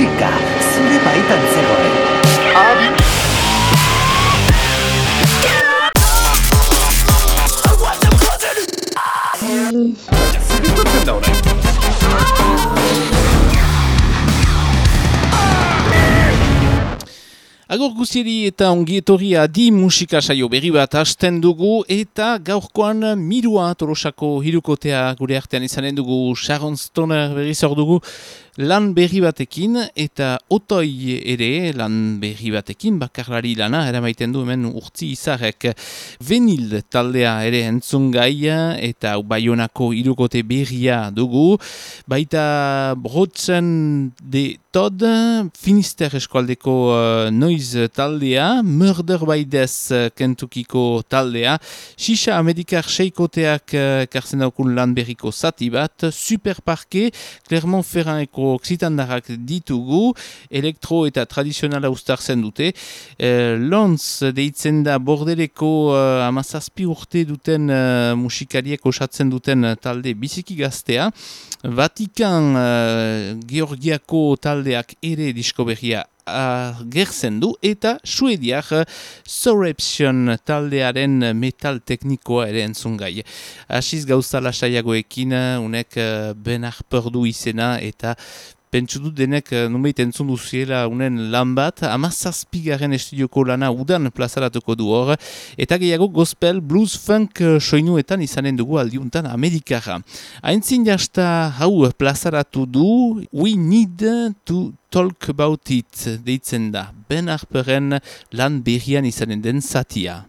musika zure baitan zegoen. Adi. Zer da Agor guzieri eta ongi etorria di musika saio berri bat hasten dugu eta gaurkoan mirua torosako hirukotea gure artean izanen dugu Sharon Stoner berri zor dugu lan berri batekin eta otoi ere lan berri batekin bakarlari lana eramaiten du hemen urtzi izarek venil taldea ere entzun gaia eta baionako irukote berria dugu. Baita brotzen de tod finister eskualdeko uh, noiz taldea murder baidez uh, kentukiko taldea. Xisa amedikar seikoteak uh, karzen daukun lan berriko zati bat superparke Clermont Ferraneko oksitandarrak ditugu, elektro eta tradizionala ustartzen dute. E, Lontz deitzen da bordeleko uh, amazazpi urte duten uh, musikariek osatzen duten talde biziki gaztea. Vatikan uh, Georgiako taldeak ere diskoberria gertzen du eta suediak Soreption taldearen metal teknikoa ere entzun gai. Asiz gauza lasaiagoekin, unek benar perdu izena eta Pentsu dut denek uh, numeit entzun duziela unen lan bat, amazazpigaren estudioko lana udan plazaratuko du hor, eta gehiago gospel, blues, funk uh, soinuetan izanen dugu aldiuntan Amerikara. Aintzin jasta hau plazaratu du, we need to talk about it, deitzen da, Ben Harperen lan berrian izanen den satia.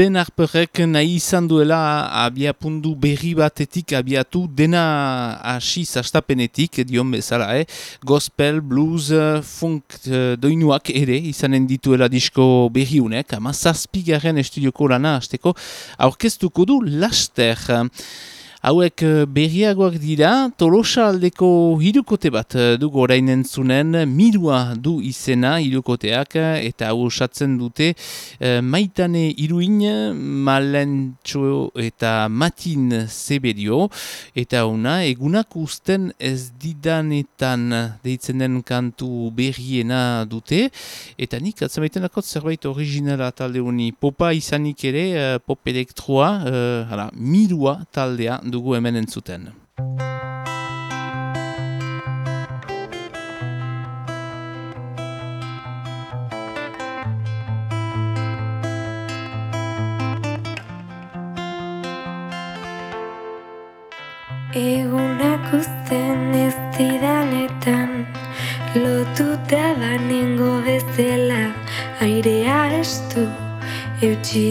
Ben Harperrek nahi izan duela abiapundu berri batetik abiatu dena hasi zastapenetik, dion bezala, eh? gospel, blues, funk uh, doinuak ere izanen dituela disko berriunek, ama zazpigaren estudioko lana hasteko aurkeztuko du laster. Hauek eh, berriagoak dira, tolosa aldeko hirukote bat eh, dugu orain entzunen, mirua du izena hirukoteak eta hau osatzen dute eh, maitane iruin, malentxo eta matin zeberio eta ona egunak usten ez didanetan deitzen den kantu berriena dute eta nik atzamaiten dakot zerbait originala talde honi. Popa izanik ere, pop elektroa, hala, mirua taldea dugu hemen entzuten. Egunak uzten ez didanetan Lotuta banengo bezala Airea estu Eutxi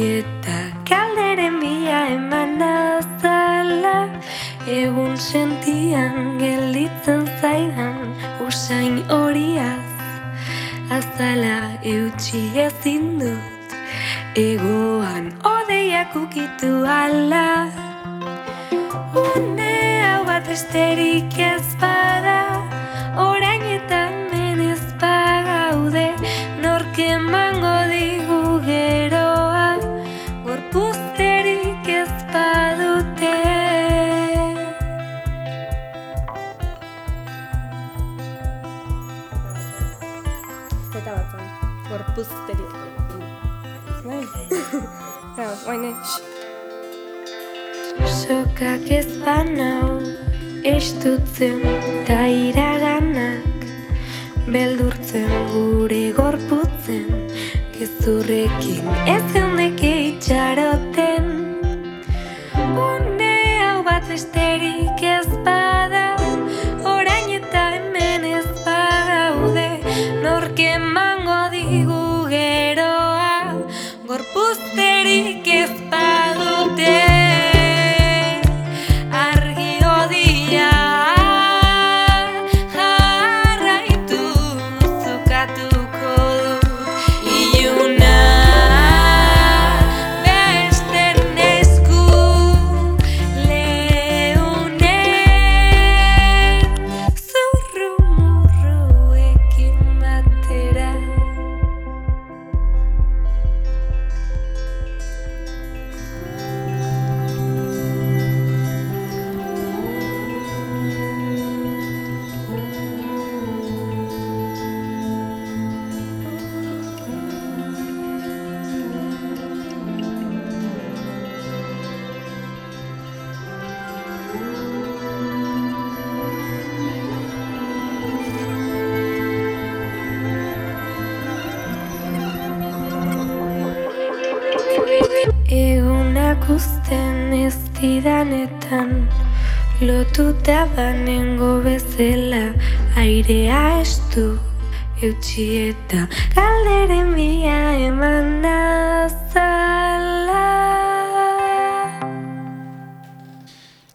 eutxi eta Kalderen bia eman azala.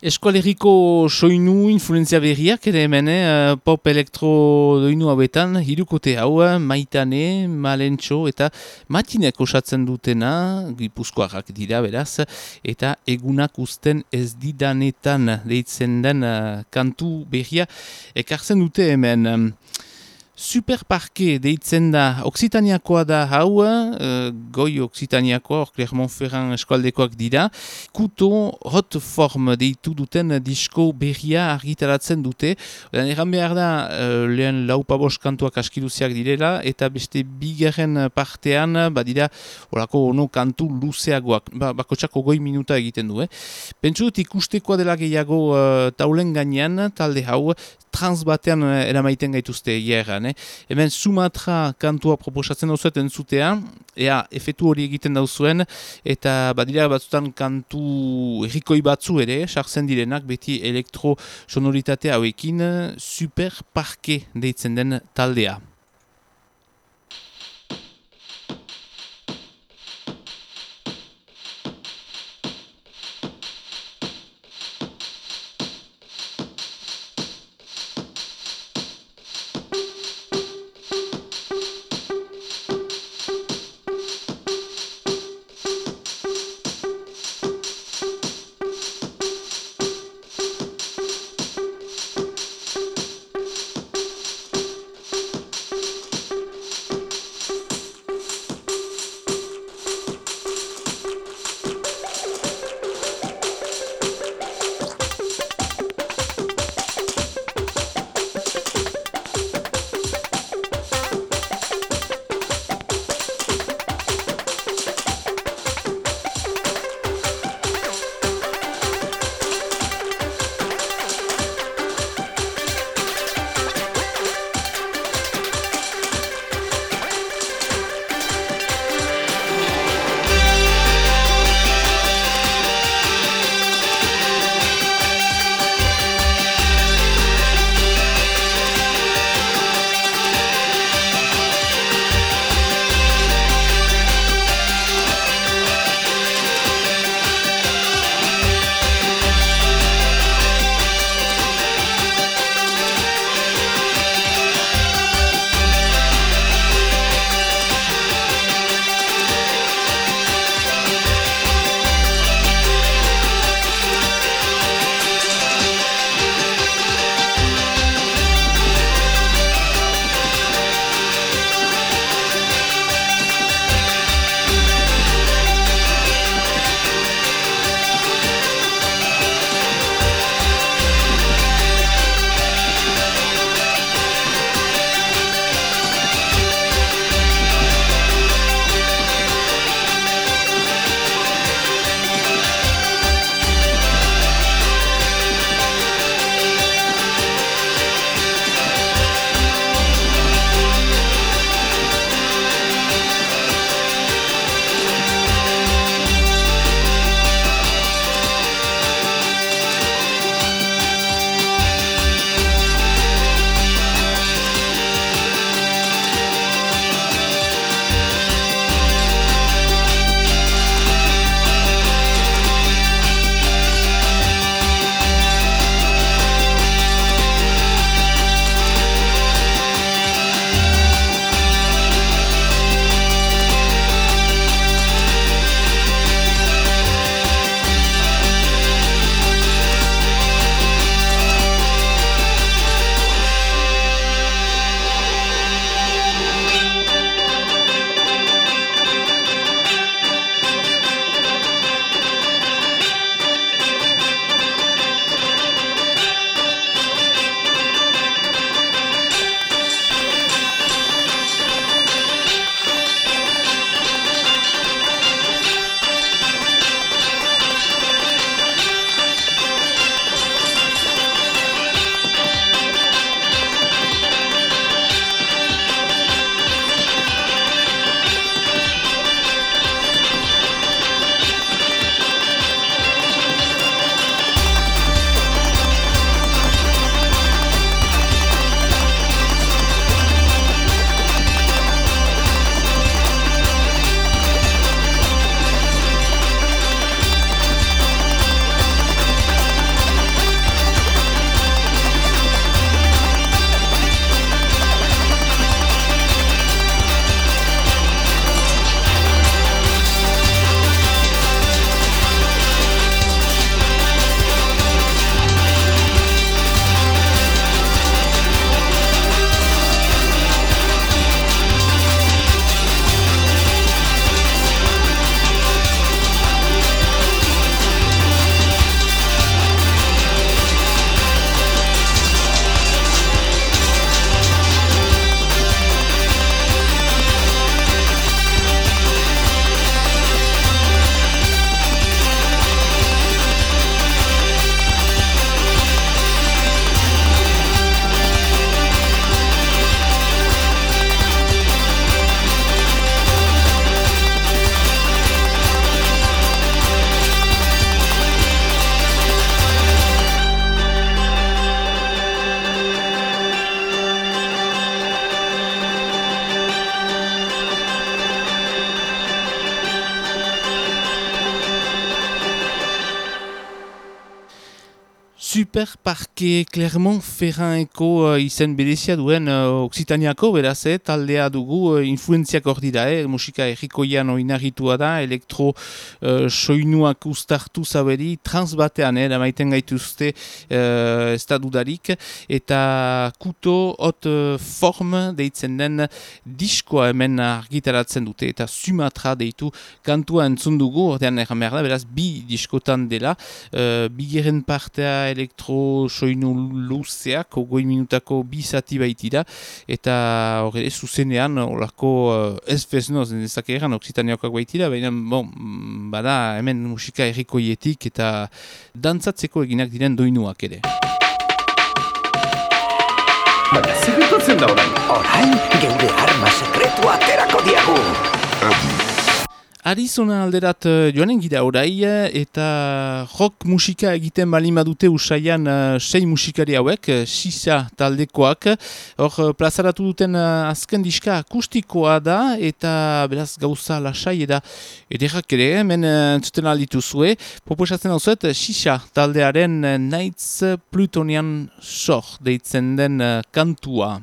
Eskualeriko soinu influenzia berriak ere hemen, eh, pop elektro doinu hauetan, hirukote hau, maitane, malentxo eta matinek osatzen dutena, gipuzkoarrak dira beraz, eta egunak uzten ez didanetan deitzen den eh, kantu berria ekartzen dute hemen. Superparke deitzen da, Oksitaniakoa da hau, uh, goi Oksitaniakoa, hor Clermont-Ferrand eskualdekoak dira, kuto hot form deitu duten disko berria argitaratzen dute. Odan, erran behar da, uh, lehen laupabos kantuak askiluziak direla, eta beste bigarren partean, badira, horako ono kantu luzeagoak, ba, bakotxako goi minuta egiten du. Eh? Pentsu dut ikustekoa dela gehiago uh, taulen gainean, talde hau, trans batean eramaiten gaituzte hierran. Eh? Hemen Sumatra kantua proposatzen dauzuet entzutea, ea efetu hori egiten dauzuen, eta badira batzutan kantu errikoi batzu ere, sartzen direnak, beti elektro sonoritate hauekin, super parke deitzen den taldea. Super Parke Clermont-Ferraneko uh, izen berezia duen uh, Occitaniako, beraz, eh, taldea dugu uh, influenziak hor dira, eh, musika errikoian oinarritua da, elektro uh, soinuak ustartu zaberi, transbatean, eh, maiten gaituzte uh, ez da dudarik, eta kuto hot uh, form deitzen den diskoa hemen argitaratzen dute, eta Sumatra deitu kantua entzun dugu, ordean erran behar da, beraz, bi diskotan dela, uh, bigeren partea elektro soinu luzeak, ogoi minutako bi zati baitira, eta horre, zuzenean, horako uh, ez feznoz, ezak egan, oksitaniakoak baitira, baina, bon, bada, hemen musika errikoietik eta dantzatzeko eginak diren doinuak ere. Baina, zer da orain? Orain, geure arma sekretua aterako diagu. Arizona alderat uh, joanen gira orai eh, eta rock musika egiten balima dute usaian uh, sei musikari hauek, uh, sisa taldekoak. Hor, uh, plazaratu duten uh, azken diska akustikoa da eta beraz gauza lasai eta ederrak ere, hemen uh, entzuten alditu zue. Proposatzen hau zuet, sisa taldearen uh, Nights Plutonian Sor deitzen den uh, kantua.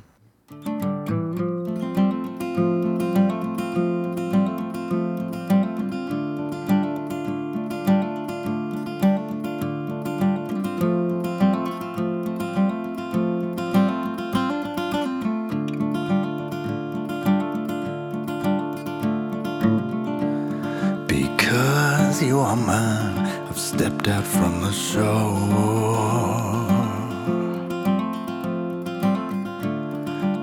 You are mine, I've stepped out from the shore.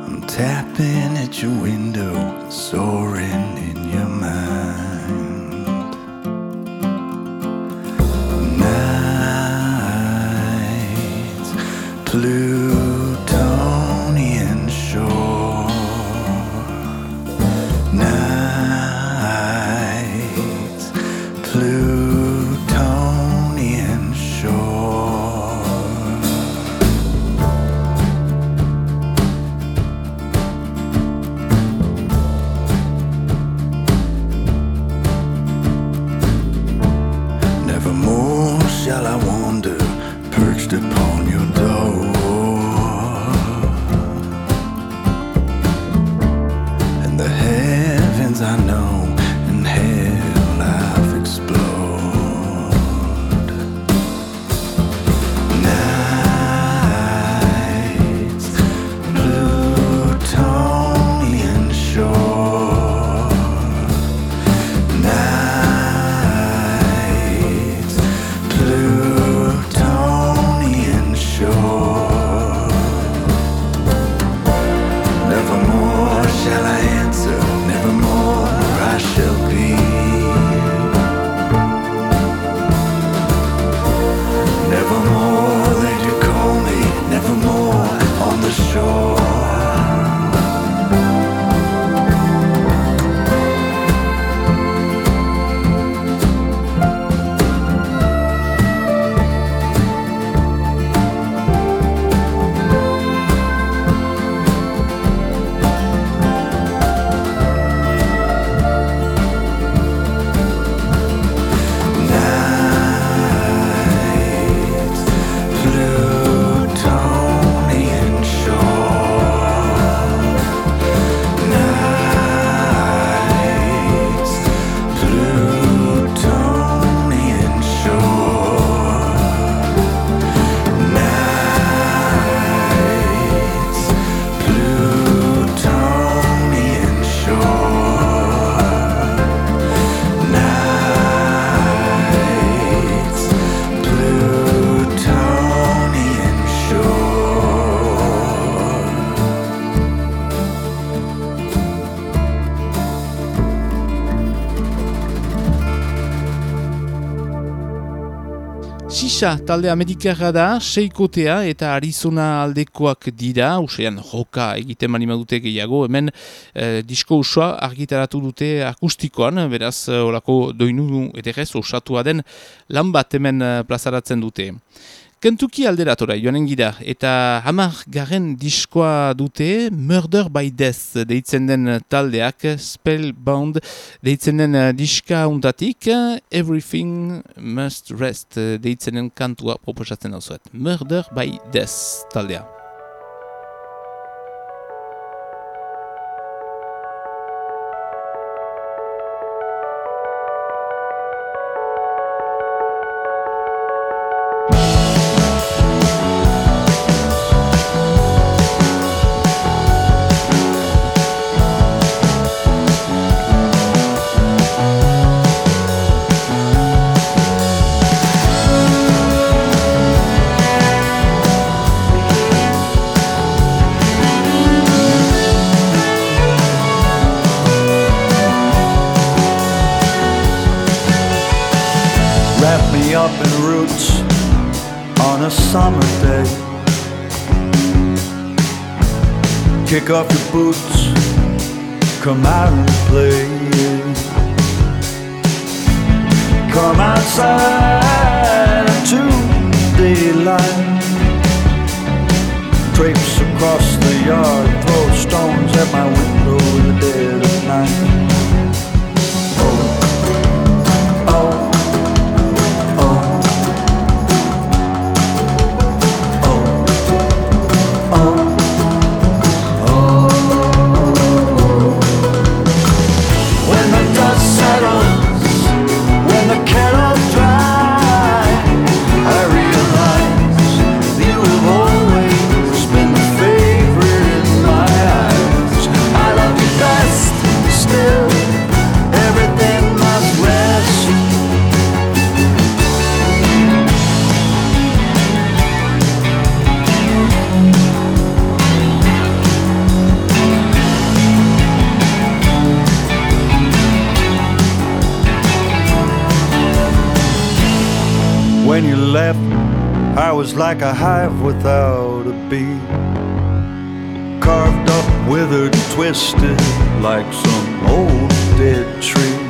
I'm tapping at your window, soaring in your mind. Nights, Plutonian Sisa talde amerikarra da, seikotea eta Arizona aldekoak dira, usean joka egiten mani dute gehiago, hemen eh, disko usua argitaratu dute akustikoan, beraz eh, olako doinu ederrez osatua den lan bat hemen eh, plazaratzen dute. Kentucky alderatora joanen gira, eta hamar garen diskoa dute Murder by Death deitzen den taldeak, Spellbound deitzen den diska untatik, Everything Must Rest deitzen den kantua proposatzen hau zuet. Murder by Death taldea. A summer day. Kick off your boots, come out and play. Come outside into daylight. Drapes across the yard, throw stones at my window in the dead of night. Was like a hive without a bee. Carved up, withered, twisted like some old dead tree.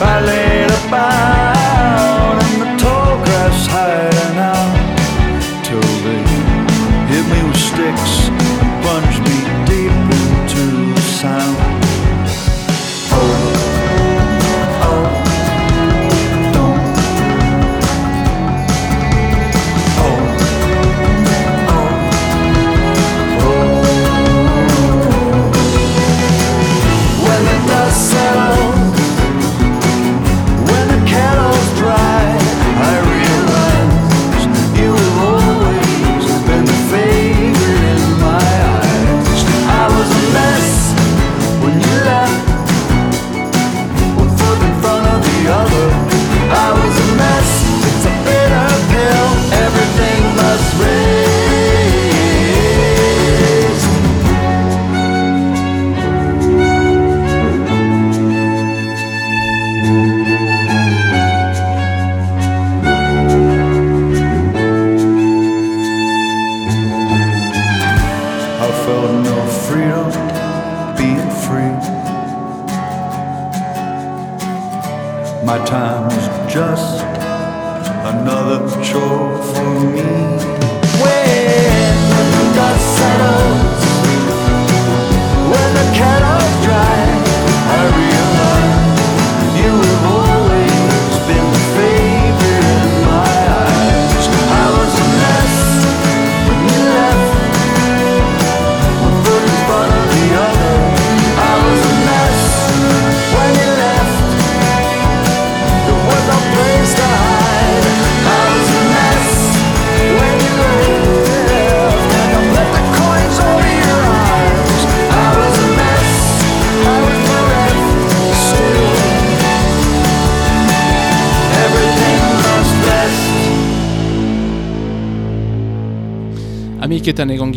I laid about in the tall grass hiding out till they hit me with sticks and plunged me deep into the sound.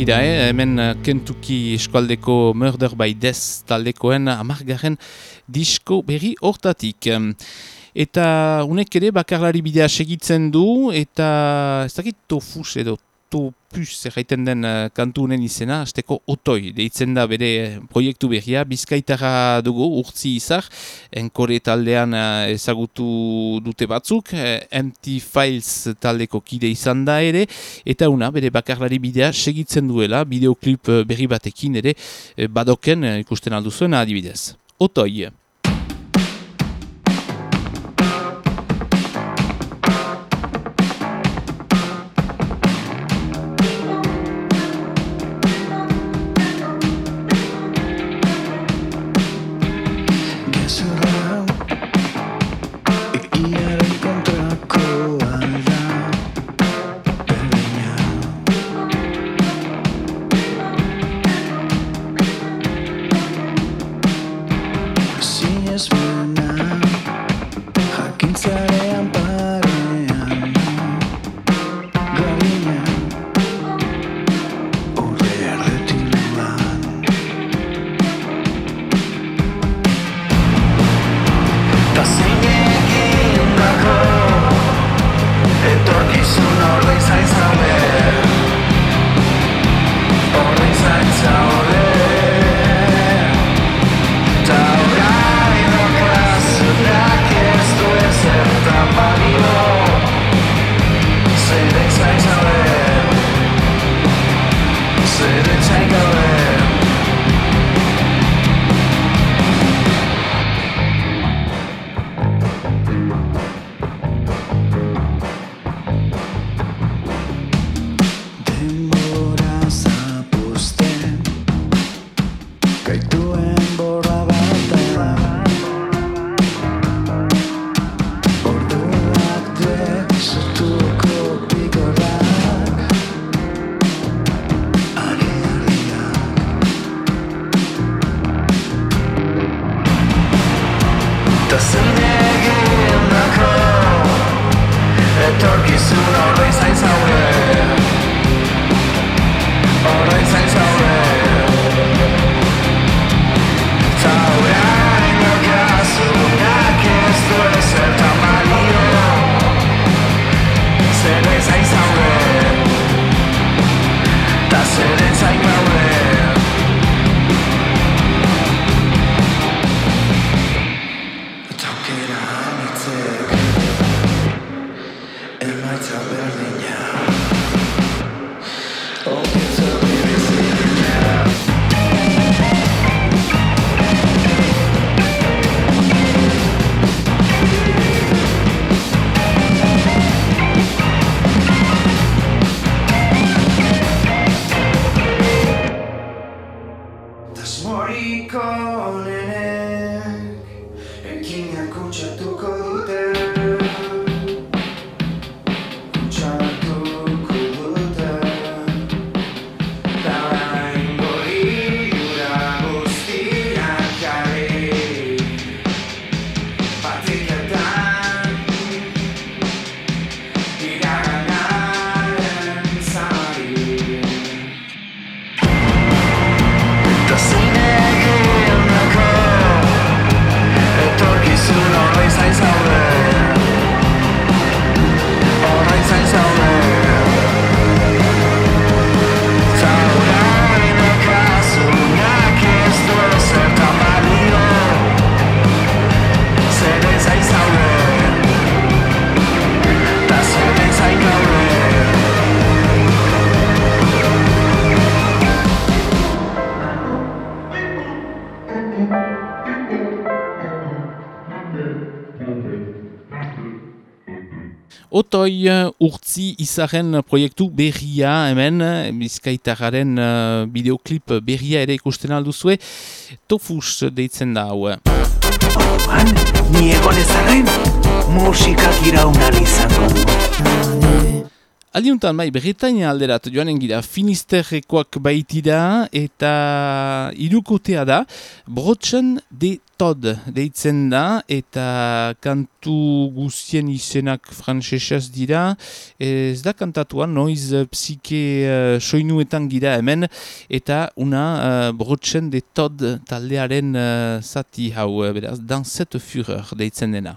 Gira, eh? hemen eh, Kentucky eskualdeko Murder by Death taldekoen amargaren disko berri hortatik. Eta unek ere bakarlari bidea segitzen du, eta ez dakit tofus edo autopus erraiten den uh, kantu honen izena, azteko otoi, deitzen da bere proiektu berria, bizkaitara dugu, urtzi izar, enkore taldean uh, ezagutu dute batzuk, uh, Empty Files taldeko kide izan da ere, eta una bere bakarlari bidea segitzen duela, bideoklip berri batekin ere, badoken ikusten alduzuen adibidez. Otoi. Otoi uh, urtzi izaren proiektu berria hemen, eh, bizkaitararen uh, bideoklip berria ere ikusten alduzue, tofus deitzen da hau. Han, ni egon ezaren, musikak iraunan izango du. Aldiuntan, bai, Bretaña alderat joanen gira Finisterrekoak baitira eta irukotea da, Brotxen de Todd deitzen da eta kantu guztien izenak frantsesez dira. Ez da kantatua, noiz eh, psike uh, soinuetan gira hemen eta una uh, Brotxen de Todd taldearen uh, zati hau, eh, beraz, Danset Führer deitzen dena.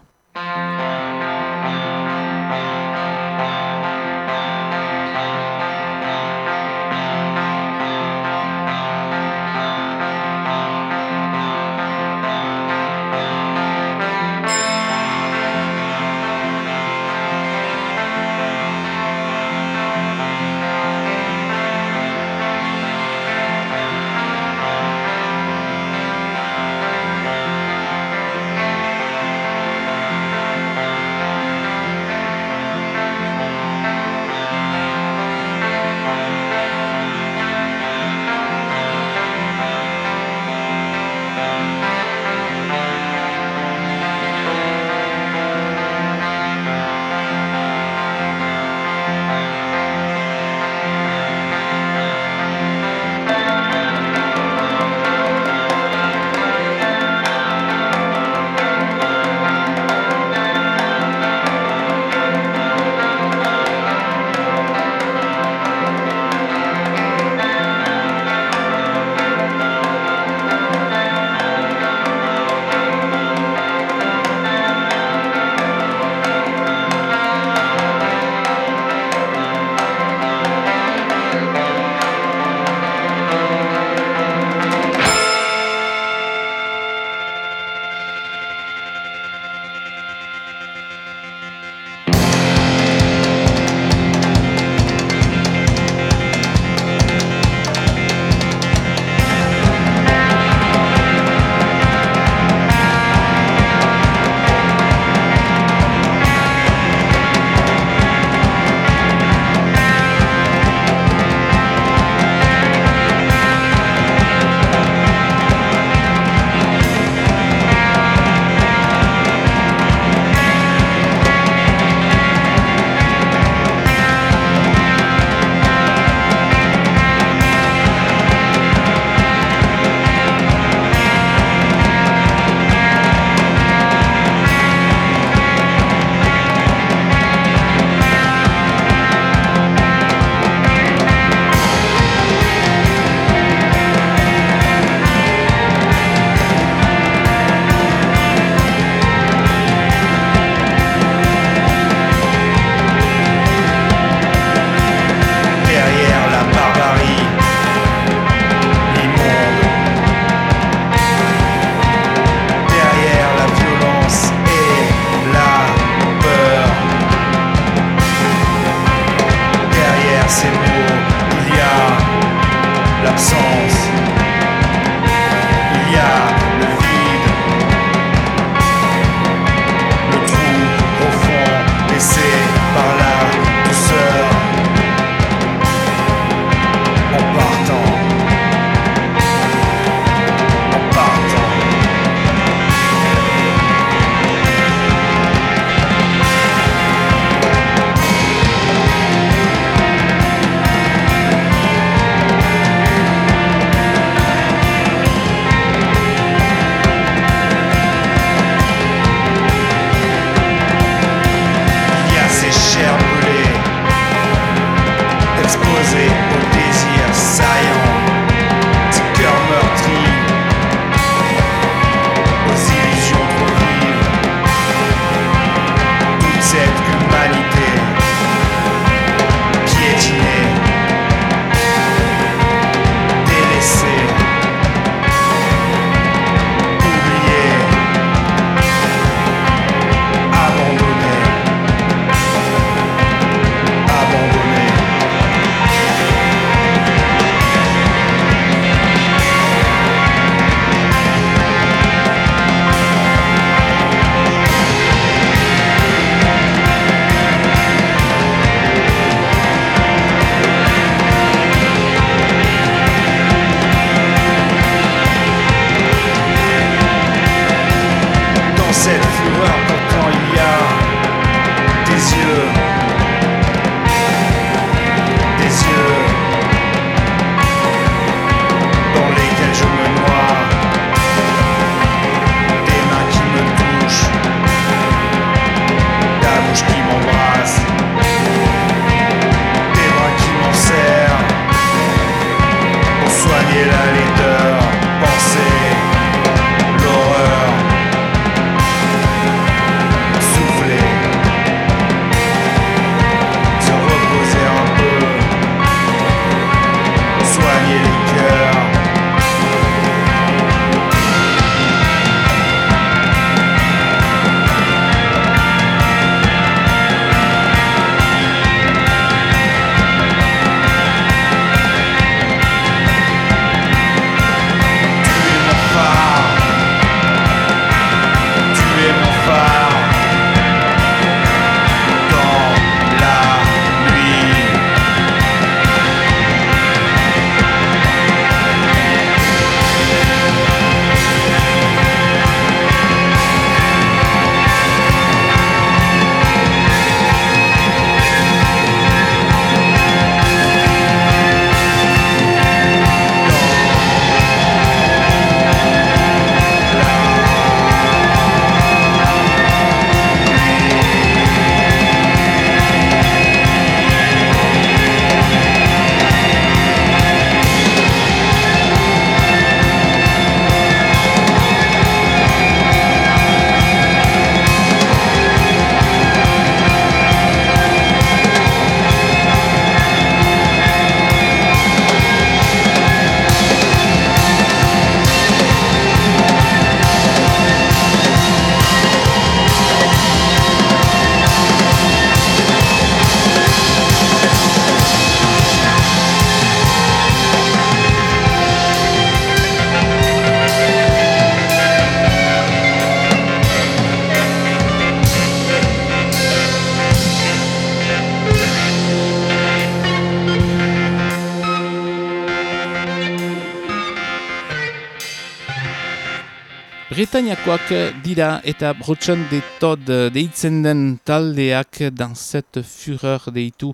Bretañakoak dira eta brotxan de tod deitzen den taldeak dans cette fureur deitu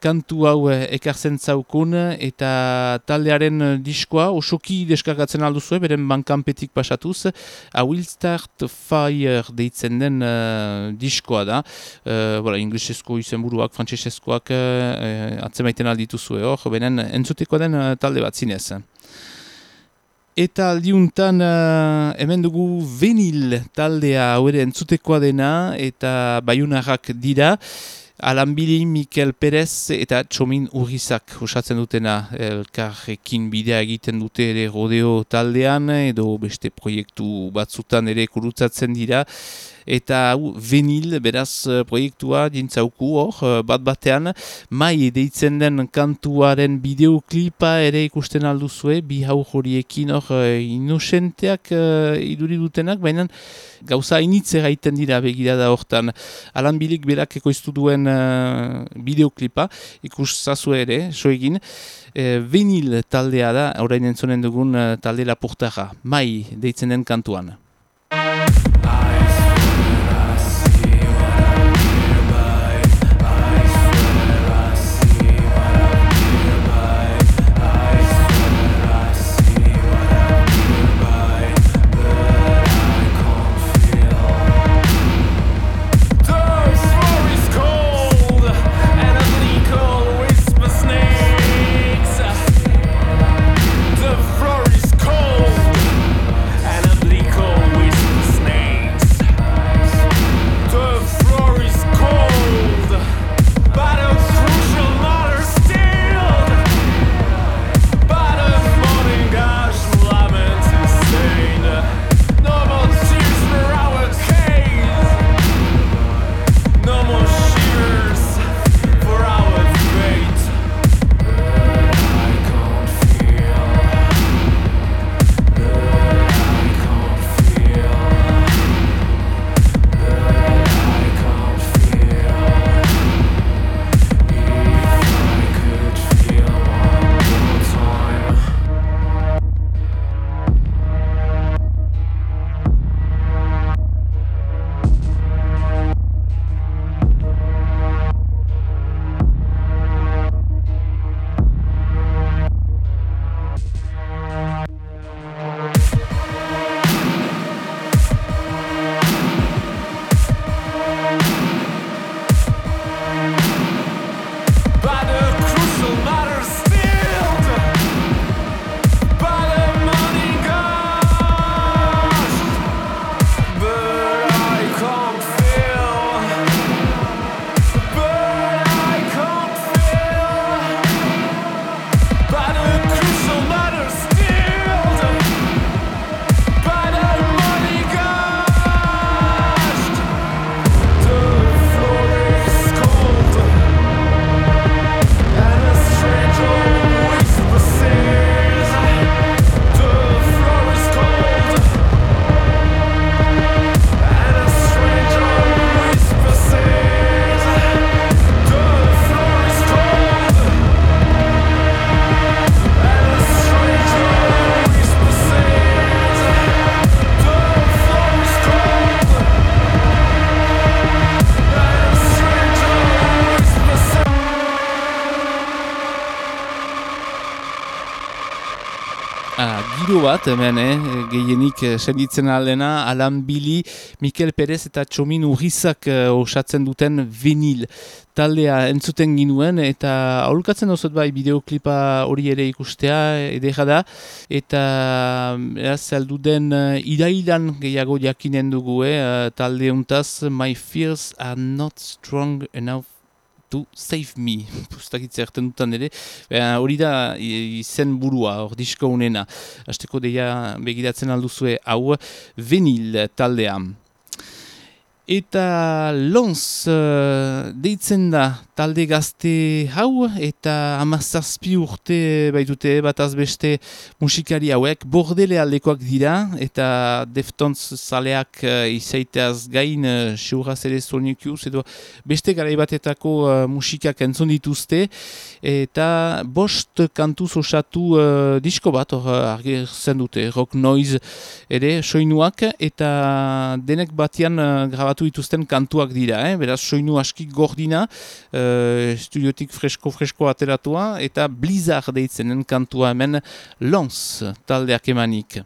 kantu hau ekartzen zaukun eta taldearen diskoa osoki deskargatzen alduzue, beren bankanpetik pasatuz, A Will Start Fire deitzen den eh, diskoa da. Uh, voilà, inglesezko izenburuak, frantsesezkoak uh, atzemaiten aldituzue hor, benen entzuteko den eh, talde bat zinez. Eta aldiuntan uh, hemen dugu venil taldea hau ere entzutekoa dena eta baiunarrak dira. Alanbili, Mikel Perez eta Txomin Urrizak osatzen dutena elkarrekin bidea egiten dute ere rodeo taldean edo beste proiektu batzutan ere kurutzatzen dira. Eta hau venil beraz eh, proiektua dintzauku hor, eh, bat batean, mai deitzen den kantuaren bideoklipa ere ikusten alduzue, bi hau horiekin hor eh, inosenteak uh, iduri dutenak, baina gauza initze gaiten dira begirada hortan. Alan bilik berak ekoiztu duen uh, bideoklipa, ikus zazu ere, so egin, uh, vinil taldea da, orain entzonen dugun uh, talde lapurtara, mai deitzen den kantuan. Giro bat, hemen, eh, gehienik eh, senditzen aldena, Alan Billy, Mikel Perez eta Txomin Urrizak eh, osatzen duten vinil. Taldea entzuten ginuen, eta aholkatzen dozut bai bideoklipa hori ere ikustea, edera da, eta eraz alduden uh, irailan gehiago jakinen dugu, eh, talde untaz, My fears are not strong enough to save me. Pustakitza erten dutan ere. Baina, hori da i- izen burua, hor disko unena. Azteko deia begiratzen alduzue hau, venil taldea. Eta Lons uh, deitzen da talde gazte hau eta amazazpi urte baitute bataz beste musikari hauek. Bordele aldekoak dira eta Deftones zaleak uh, izaiteaz gain uh, seuraz ere sonikiuz edo beste garaibatetako uh, musikak entzun dituzte. Eta bost kantuz osatu uh, disko bat hor uh, argirzen dute rock noise ere soinuak. Eta denek batian uh, grabatu dituzten kantuak dira, eh? beraz soinu aski gordina, uh, studiotik fresko-fresko ateratua, eta Blizzard deitzenen kantua hemen Lons taldeak emanik.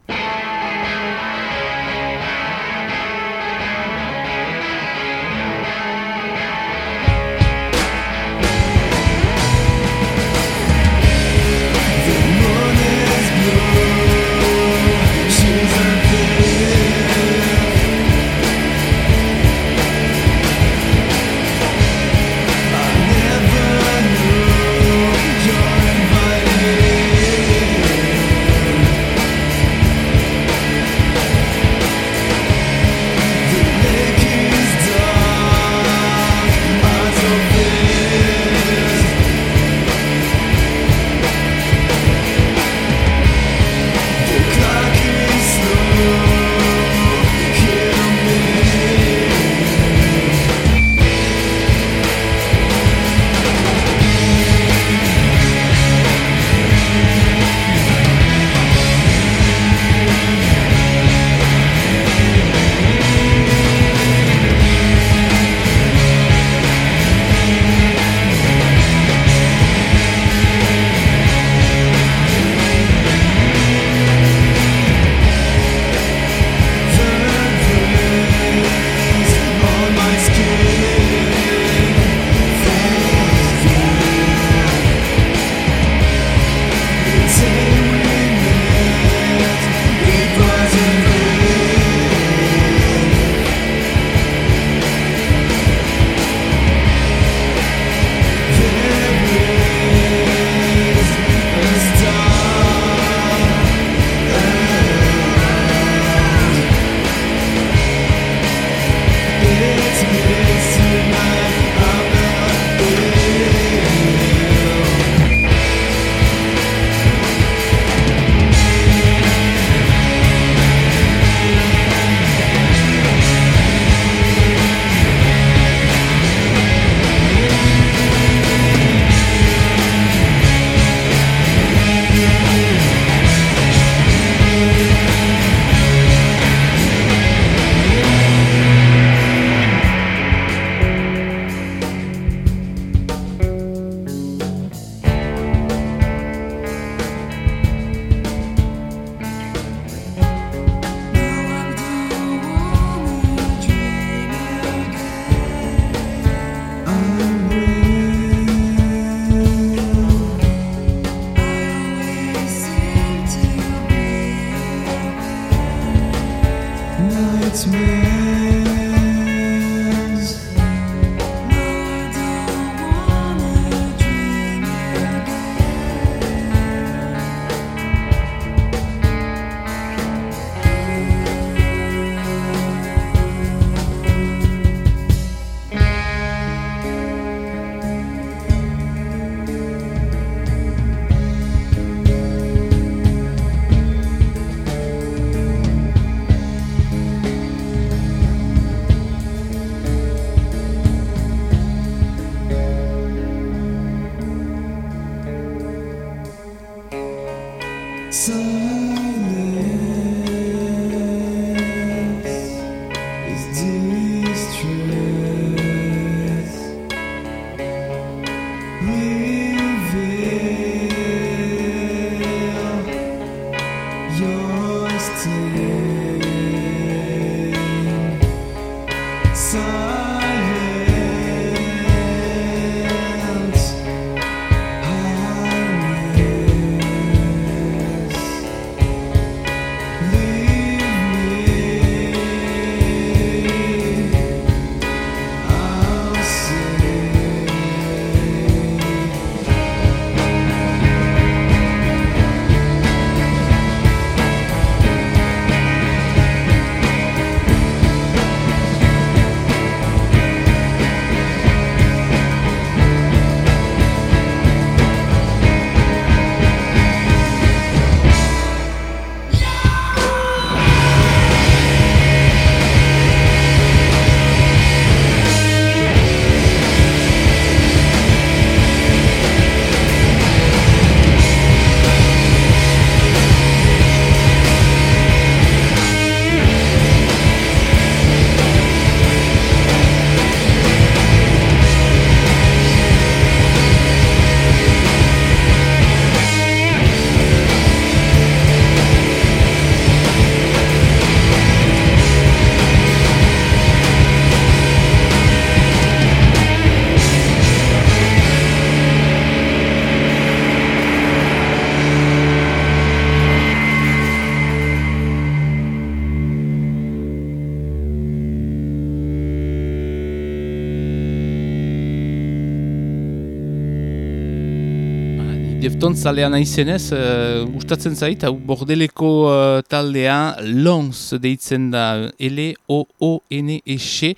Zalea naizenez, uh, ustatzen zait, hau bordeleko uh, taldea Lons deitzen da L-O-O-N-E-S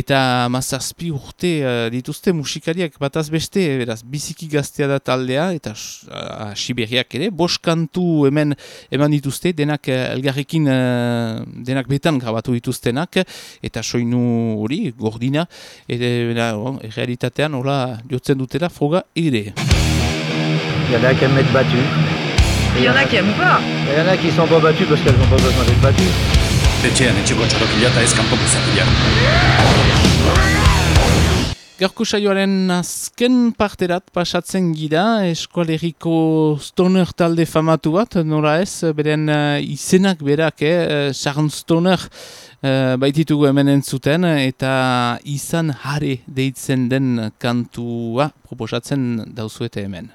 eta mazazpi urte uh, dituzte musikariak bataz beste, beraz, biziki gaztea da taldea, eta uh, siberiak ere, bos kantu hemen eman dituzte, denak uh, elgarrekin uh, denak betan grabatu dituztenak, eta soinu hori, gordina, eta bon, realitatean hola jotzen dutela froga ere. Il y en a qui aiment être battus. Il y en a qui aiment pas. Il y en a qui sont pas battus parce qu'elles n'ont pas besoin d'être battues. Gaurko saioaren azken parterat pasatzen gira, eskualeriko stoner talde famatu bat, nora ez, beren uh, izenak berak, eh, Sharon Stoner uh, baititugu hemen entzuten, eta izan jare deitzen den kantua proposatzen dauzuete hemen.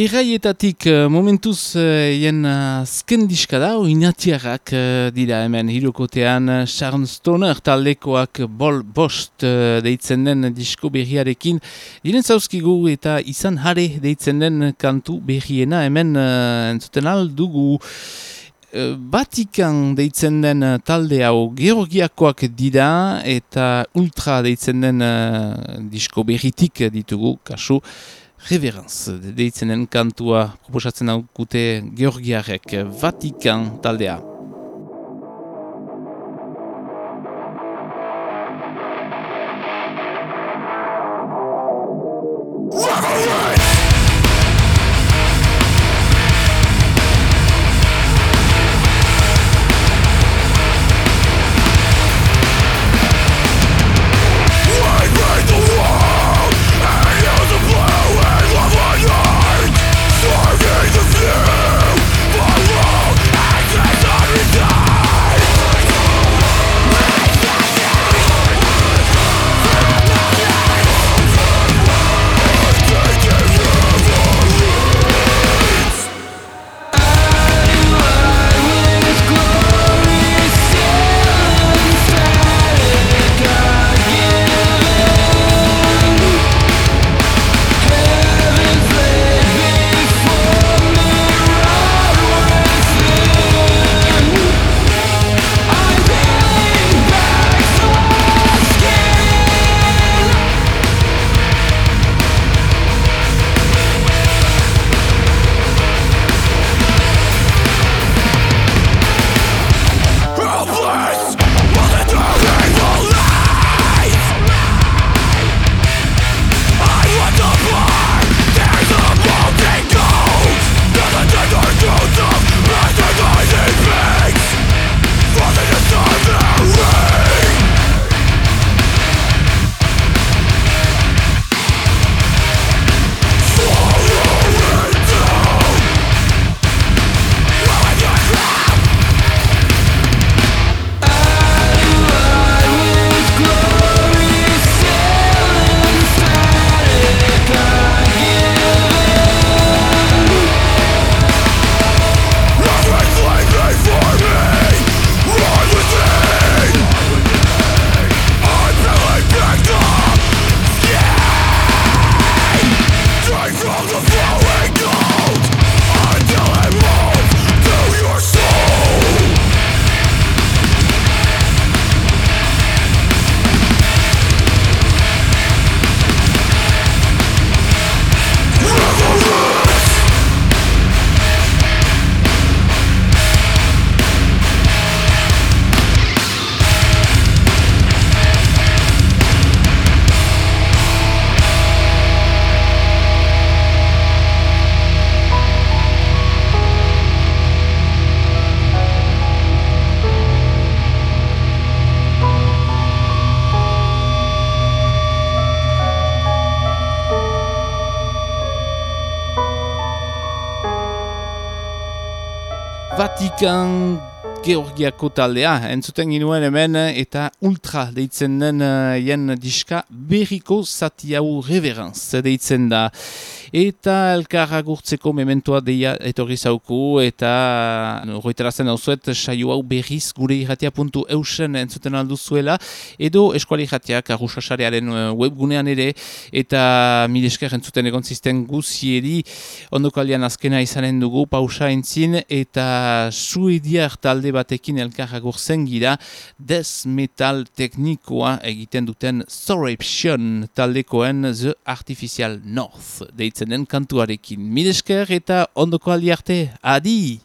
Erraietatik uh, momentuz hien uh, azken diska da, oinatiarrak uh, dira hemen hirukotean Sharon Stoner taldekoak bol bost uh, deitzen den disko berriarekin. Diren zauzkigu eta izan jare deitzen den kantu berriena hemen uh, entzuten aldugu. Batikan deitzen den talde hau georgiakoak dira eta ultra deitzen den uh, disko berritik ditugu, kasu. Reverenz, deitzenen kantua proposatzen haukute Georgiarek Vatikan taldea. Vatikan Georgiako taldea, entzuten ginuen hemen eta ultra deitzen den uh, jen diska berriko zati hau reveranz deitzen da. Eta elkarra gurtzeko mementoa deia etorri zauku eta horretarazten dauzuet saio hau berriz gure irratia puntu eusen entzuten alduzuela edo eskuali irratiak arruxasarearen webgunean ere eta milesker entzuten egon zisten guzieri. Ondoko azkena izanen dugu pausa entzin eta suediar talde batekin elkarra gurtzen gira des metal teknikoa egiten duten Soreption taldekoen The Artificial North deitzen den kantuarekin. Milesker eta ondoko aldi arte, adi!